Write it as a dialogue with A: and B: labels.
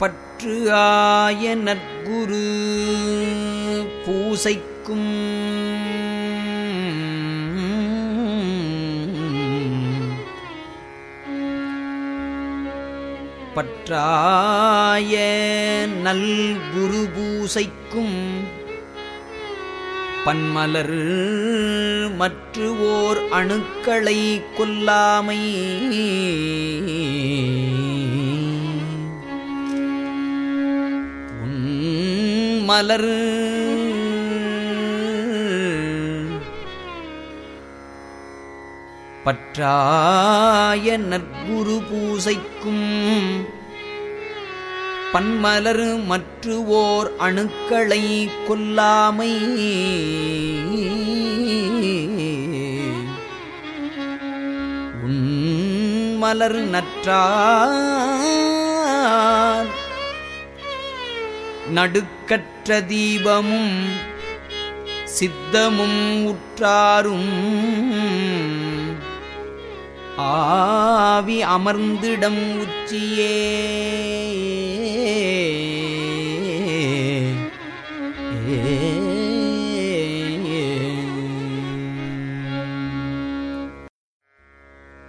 A: பற்று ஆய நற்குரு பூசைக்கும் பற்றாய நல் குரு பூசைக்கும் பன்மலர் மற்று ஓர் அணுக்களை கொல்லாமை. மலர். பற்றாய நற்குரு பூசைக்கும் பன்மலர் மற்று ஓர் அணுக்களை கொல்லாமை. உன் மலர் நடுக்கற்ற தீபமும் சித்தமும் உற்றாரும். ஆவி அமர்ந்திடம் உச்சியே.